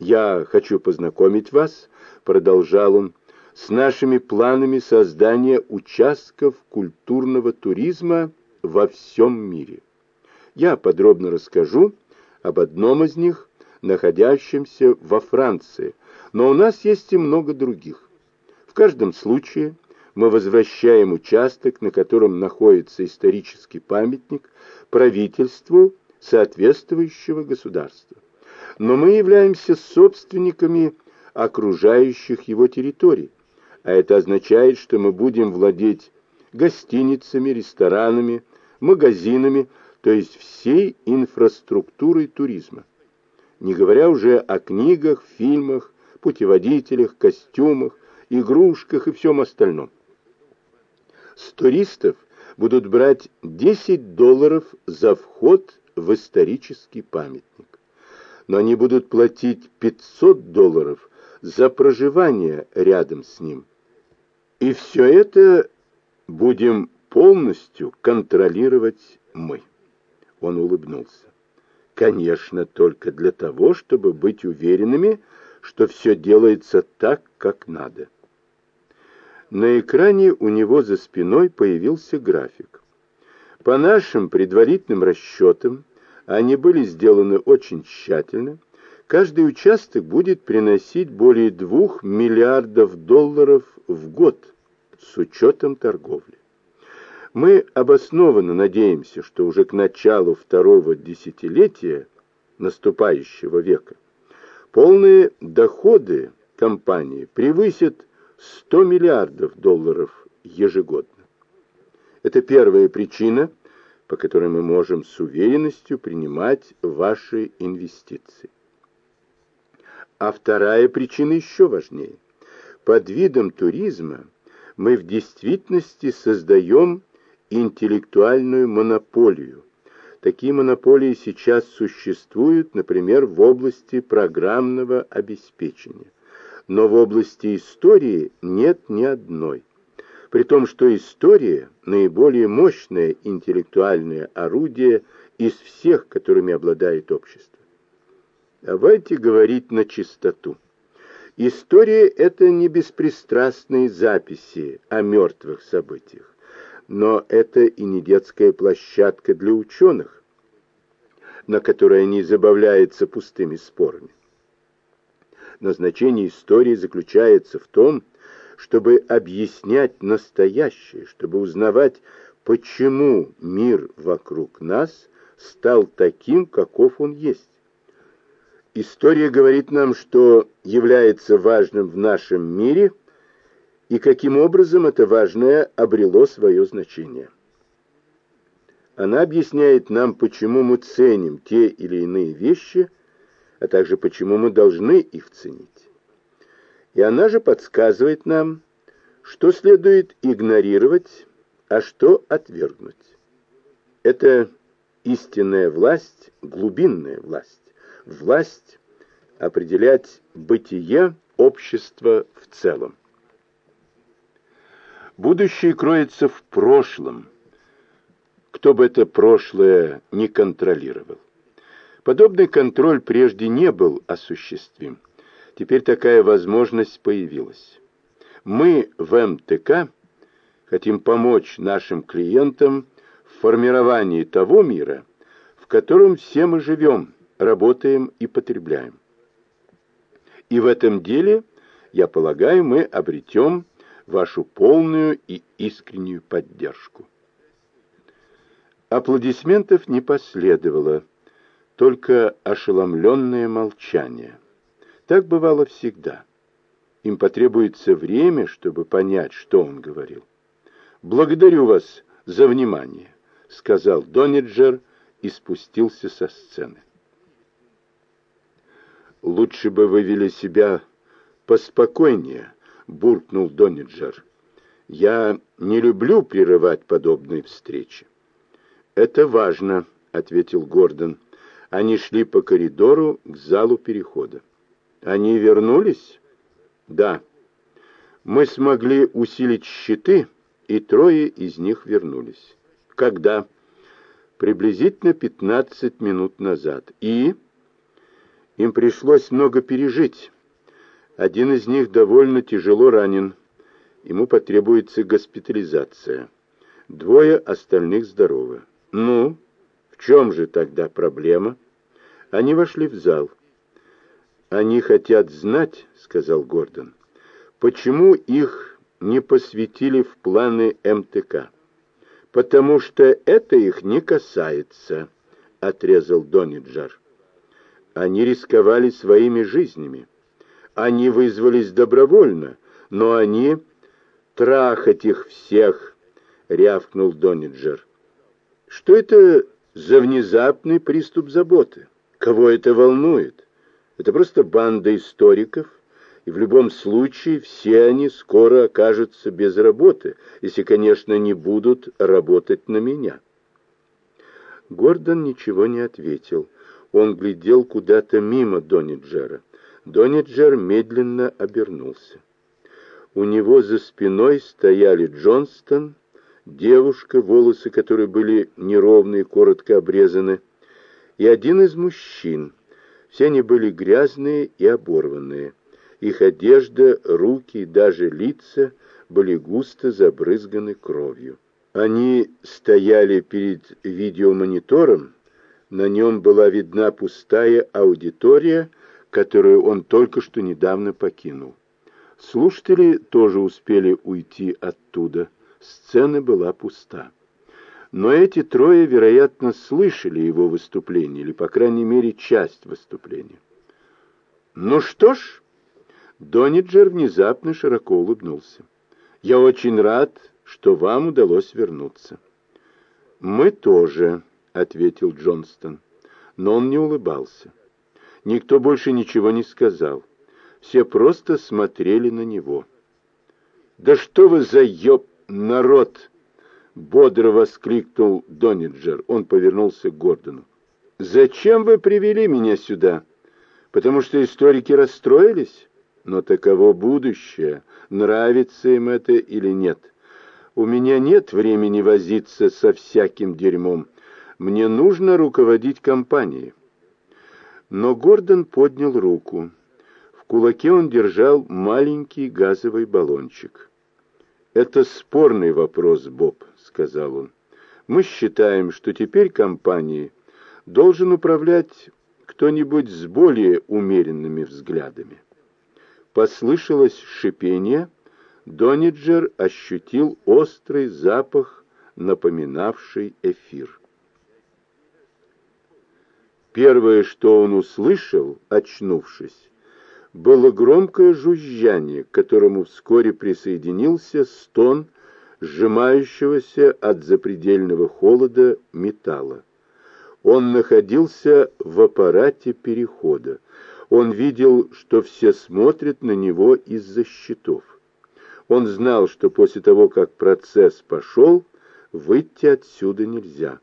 «Я хочу познакомить вас», — продолжал он, — «с нашими планами создания участков культурного туризма во всем мире. Я подробно расскажу об одном из них, находящемся во Франции, но у нас есть и много других. В каждом случае мы возвращаем участок, на котором находится исторический памятник, правительству соответствующего государства. Но мы являемся собственниками окружающих его территорий, а это означает, что мы будем владеть гостиницами, ресторанами, магазинами, то есть всей инфраструктурой туризма. Не говоря уже о книгах, фильмах, путеводителях, костюмах, игрушках и всем остальном. С туристов будут брать 10 долларов за вход в исторический памятник. Но они будут платить 500 долларов за проживание рядом с ним. И все это будем полностью контролировать мы. Он улыбнулся. Конечно, только для того, чтобы быть уверенными, что все делается так, как надо. На экране у него за спиной появился график. По нашим предварительным расчетам, они были сделаны очень тщательно, каждый участок будет приносить более двух миллиардов долларов в год с учетом торговли. Мы обоснованно надеемся, что уже к началу второго десятилетия наступающего века полные доходы компании превысят 100 миллиардов долларов ежегодно. Это первая причина, по которой мы можем с уверенностью принимать ваши инвестиции. А вторая причина еще важнее. Под видом туризма мы в действительности создаем интеллектуальную монополию. Такие монополии сейчас существуют, например, в области программного обеспечения но в области истории нет ни одной. При том, что история – наиболее мощное интеллектуальное орудие из всех, которыми обладает общество. Давайте говорить на чистоту. История – это не беспристрастные записи о мертвых событиях, но это и не детская площадка для ученых, на которой они забавляются пустыми спорами. Назначение истории заключается в том, чтобы объяснять настоящее, чтобы узнавать, почему мир вокруг нас стал таким, каков он есть. История говорит нам, что является важным в нашем мире и каким образом это важное обрело свое значение. Она объясняет нам, почему мы ценим те или иные вещи – а также почему мы должны их ценить. И она же подсказывает нам, что следует игнорировать, а что отвергнуть. Это истинная власть, глубинная власть, власть определять бытие общества в целом. Будущее кроется в прошлом, кто бы это прошлое не контролировал. Подобный контроль прежде не был осуществим. Теперь такая возможность появилась. Мы в МТК хотим помочь нашим клиентам в формировании того мира, в котором все мы живем, работаем и потребляем. И в этом деле, я полагаю, мы обретем вашу полную и искреннюю поддержку. Аплодисментов не последовало только ошеломленное молчание. Так бывало всегда. Им потребуется время, чтобы понять, что он говорил. «Благодарю вас за внимание», — сказал Дониджер и спустился со сцены. «Лучше бы вы вели себя поспокойнее», — буркнул Дониджер. «Я не люблю прерывать подобные встречи». «Это важно», — ответил Гордон. Они шли по коридору к залу перехода. Они вернулись? Да. Мы смогли усилить щиты, и трое из них вернулись. Когда? Приблизительно 15 минут назад. И... Им пришлось много пережить. Один из них довольно тяжело ранен. Ему потребуется госпитализация. Двое остальных здоровы. Ну, в чем же тогда проблема? Они вошли в зал. Они хотят знать, сказал Гордон, почему их не посвятили в планы МТК. Потому что это их не касается, отрезал Дониджар. Они рисковали своими жизнями. Они вызвались добровольно, но они... Трахать их всех, рявкнул Дониджер. Что это за внезапный приступ заботы? Кого это волнует? Это просто банда историков, и в любом случае все они скоро окажутся без работы, если, конечно, не будут работать на меня. Гордон ничего не ответил. Он глядел куда-то мимо Дониджера. Дониджер медленно обернулся. У него за спиной стояли Джонстон, девушка, волосы которой были неровные, коротко обрезаны, и один из мужчин. Все они были грязные и оборванные. Их одежда, руки и даже лица были густо забрызганы кровью. Они стояли перед видеомонитором, на нем была видна пустая аудитория, которую он только что недавно покинул. Слушатели тоже успели уйти оттуда. Сцена была пуста. Но эти трое, вероятно, слышали его выступление, или, по крайней мере, часть выступления. «Ну что ж», Дониджер внезапно широко улыбнулся. «Я очень рад, что вам удалось вернуться». «Мы тоже», — ответил Джонстон. Но он не улыбался. Никто больше ничего не сказал. Все просто смотрели на него. «Да что вы за ёб народ!» Бодро воскликнул Дониджер. Он повернулся к Гордону. «Зачем вы привели меня сюда? Потому что историки расстроились? Но таково будущее. Нравится им это или нет? У меня нет времени возиться со всяким дерьмом. Мне нужно руководить компанией». Но Гордон поднял руку. В кулаке он держал маленький газовый баллончик. «Это спорный вопрос, Боб», — сказал он. «Мы считаем, что теперь компанией должен управлять кто-нибудь с более умеренными взглядами». Послышалось шипение. Дониджер ощутил острый запах, напоминавший эфир. Первое, что он услышал, очнувшись, было громкое жужжание, к которому вскоре присоединился стон сжимающегося от запредельного холода металла. Он находился в аппарате перехода. Он видел, что все смотрят на него из-за щитов. Он знал, что после того, как процесс пошел, выйти отсюда нельзя.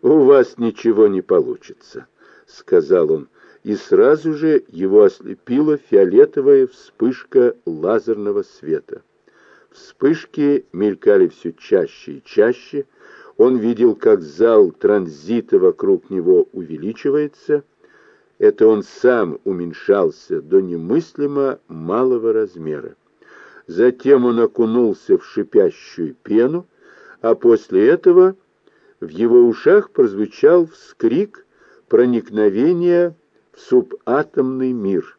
«У вас ничего не получится», — сказал он, и сразу же его ослепила фиолетовая вспышка лазерного света. Вспышки мелькали все чаще и чаще. Он видел, как зал транзита вокруг него увеличивается. Это он сам уменьшался до немыслимо малого размера. Затем он окунулся в шипящую пену, а после этого в его ушах прозвучал вскрик проникновения в субатомный мир,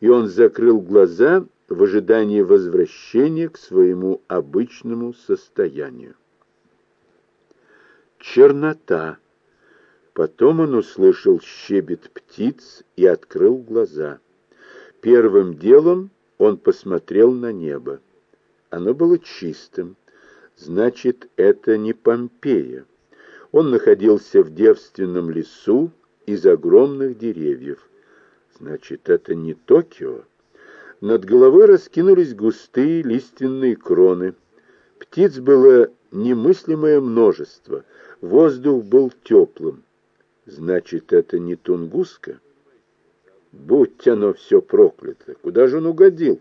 и он закрыл глаза в ожидании возвращения к своему обычному состоянию. Чернота. Потом он услышал щебет птиц и открыл глаза. Первым делом он посмотрел на небо. Оно было чистым. Значит, это не Помпея. Он находился в девственном лесу из огромных деревьев. Значит, это не Токио. Над головой раскинулись густые лиственные кроны. Птиц было немыслимое множество. Воздух был теплым. Значит, это не Тунгуска? Будь оно все проклято! Куда же он угодил?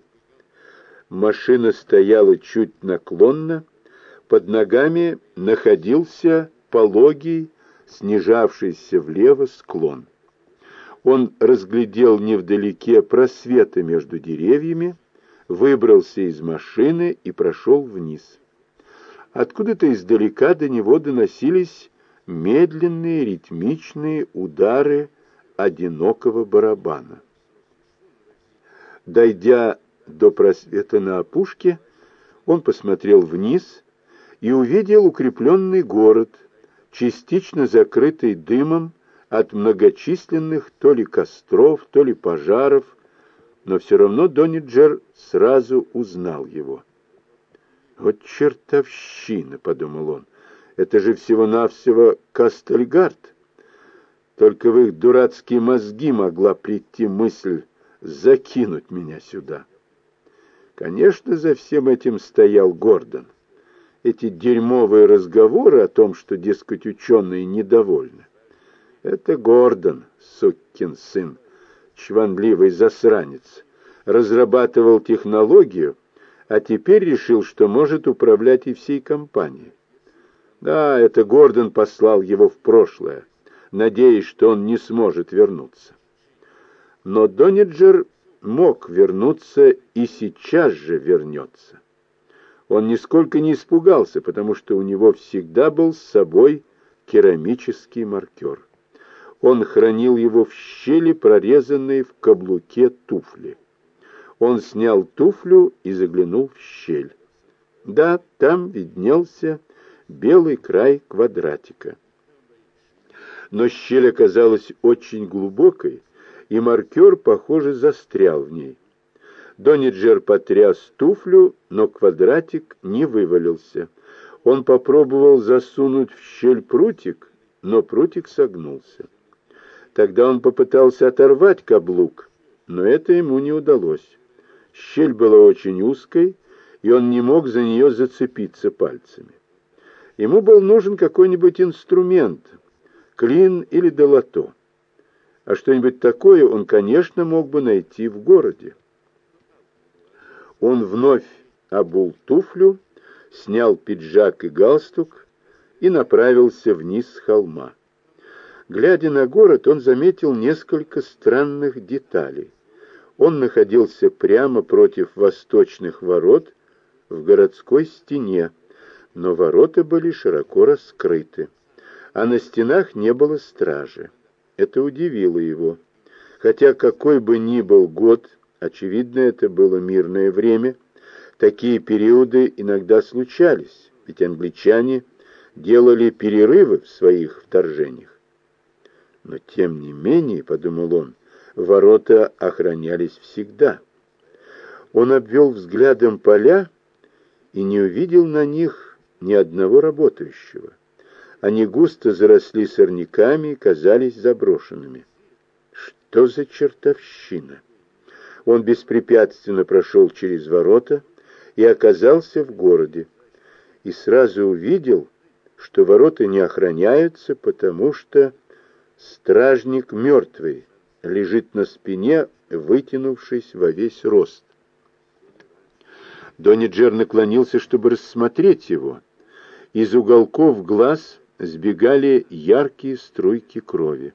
Машина стояла чуть наклонно. Под ногами находился пологий, снижавшийся влево склон. Он разглядел невдалеке просветы между деревьями, выбрался из машины и прошел вниз. Откуда-то издалека до него доносились медленные ритмичные удары одинокого барабана. Дойдя до просвета на опушке, он посмотрел вниз и увидел укрепленный город, частично закрытый дымом от многочисленных то ли костров, то ли пожаров, но все равно Дониджер сразу узнал его. «Вот чертовщина!» — подумал он. «Это же всего-навсего Кастельгард!» Только в их дурацкие мозги могла прийти мысль закинуть меня сюда. Конечно, за всем этим стоял Гордон. Эти дерьмовые разговоры о том, что, дескать, ученые недовольны. Это Гордон, сукин сын, чванливый засранец, разрабатывал технологию, а теперь решил, что может управлять и всей компанией. Да, это Гордон послал его в прошлое, надеясь, что он не сможет вернуться. Но Дониджер мог вернуться и сейчас же вернется. Он нисколько не испугался, потому что у него всегда был с собой керамический маркер. Он хранил его в щели, прорезанной в каблуке туфли. Он снял туфлю и заглянул в щель. Да, там виднелся белый край квадратика. Но щель оказалась очень глубокой, и маркер, похоже, застрял в ней. Дониджер потряс туфлю, но квадратик не вывалился. Он попробовал засунуть в щель прутик, но прутик согнулся. Тогда он попытался оторвать каблук, но это ему не удалось. Щель была очень узкой, и он не мог за нее зацепиться пальцами. Ему был нужен какой-нибудь инструмент, клин или долото а что-нибудь такое он, конечно, мог бы найти в городе. Он вновь обул туфлю, снял пиджак и галстук и направился вниз с холма. Глядя на город, он заметил несколько странных деталей. Он находился прямо против восточных ворот в городской стене, но ворота были широко раскрыты, а на стенах не было стражи. Это удивило его. Хотя какой бы ни был год, очевидно, это было мирное время, такие периоды иногда случались, ведь англичане делали перерывы в своих вторжениях. Но тем не менее, подумал он, ворота охранялись всегда. Он обвел взглядом поля и не увидел на них ни одного работающего. Они густо заросли сорняками и казались заброшенными. Что за чертовщина? Он беспрепятственно прошел через ворота и оказался в городе. И сразу увидел, что ворота не охраняются, потому что стражник мертвый лежит на спине, вытянувшись во весь рост. Дониджер наклонился, чтобы рассмотреть его. Из уголков глаз сбегали яркие струйки крови.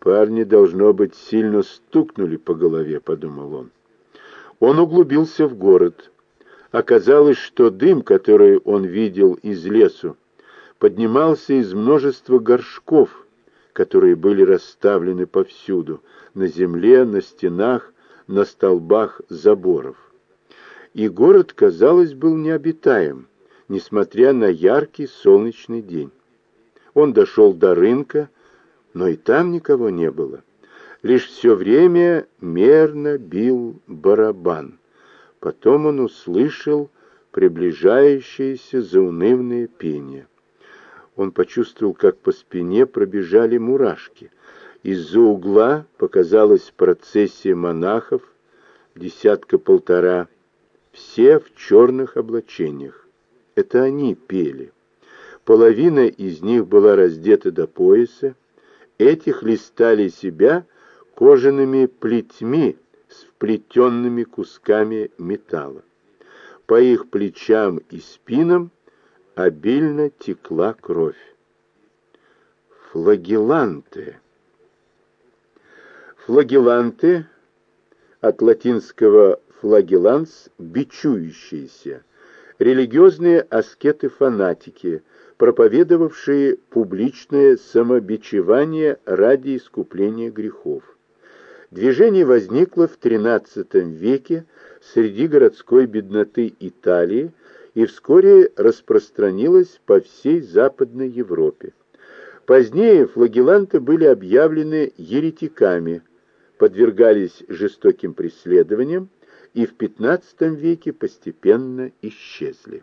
«Парни, должно быть, сильно стукнули по голове», — подумал он. Он углубился в город. Оказалось, что дым, который он видел из лесу, поднимался из множества горшков, которые были расставлены повсюду, на земле, на стенах, на столбах заборов. И город, казалось, был необитаем несмотря на яркий солнечный день. Он дошел до рынка, но и там никого не было. Лишь все время мерно бил барабан. Потом он услышал приближающееся заунывное пение. Он почувствовал, как по спине пробежали мурашки. Из-за угла показалась процессия монахов, десятка-полтора, все в черных облачениях. Это они пели. Половина из них была раздета до пояса, этих листали себя кожаными плетьми с вплетенными кусками металла. По их плечам и спинам обильно текла кровь. Флагеланты. Флагеланты, от латинского флагеланс – бичующиеся, религиозные аскеты-фанатики, проповедовавшие публичное самобичевание ради искупления грехов. Движение возникло в XIII веке среди городской бедноты Италии и вскоре распространилось по всей Западной Европе. Позднее флагеланты были объявлены еретиками, подвергались жестоким преследованиям и в XV веке постепенно исчезли.